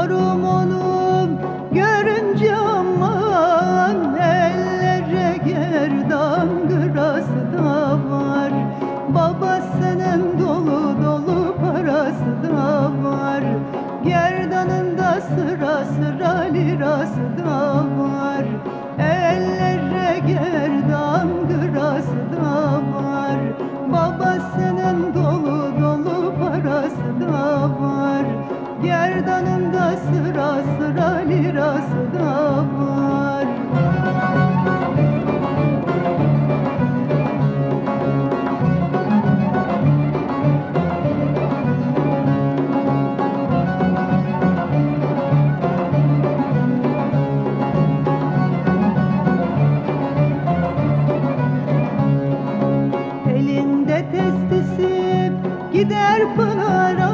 Ölüyorum onu görünce aman Ellere gerdan gırası da var. Babasının dolu dolu parası da var. Gerdanında sıra sıra lirası da gider pınara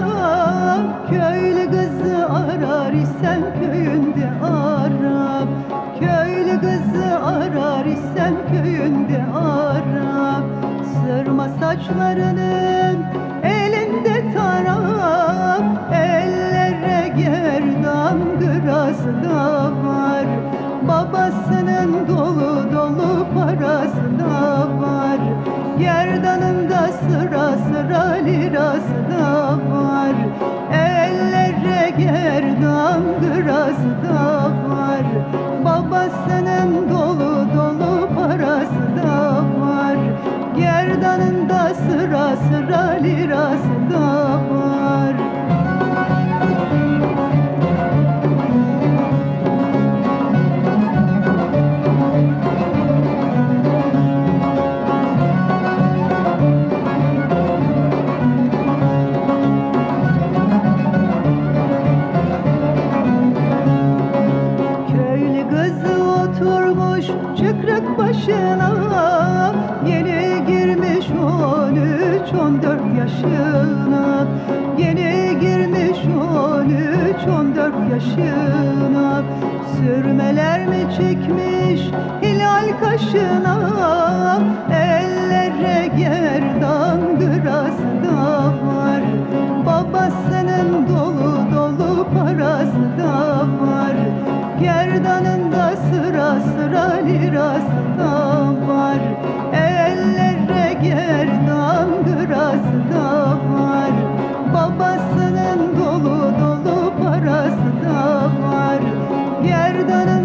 Köylü kızı arar isen köyünde Arap. Köylü kızı arar isen köyünde Arap. Sırma saçlarının elinde taraf Ellere gerdan gırası da var. Babasının dolu dolu parası da var Gerdanında sıra sıra lirası da var. Köylü kızı oturmuş çıkrık başına 13-14 yaşına Yeni girmiş 13-14 yaşına. Sürmeler mi çekmiş hilal kaşına? Ellere gerdan gırası da var. Babasının dolu dolu parası da var Gerdanında sıra sıra lirası da da da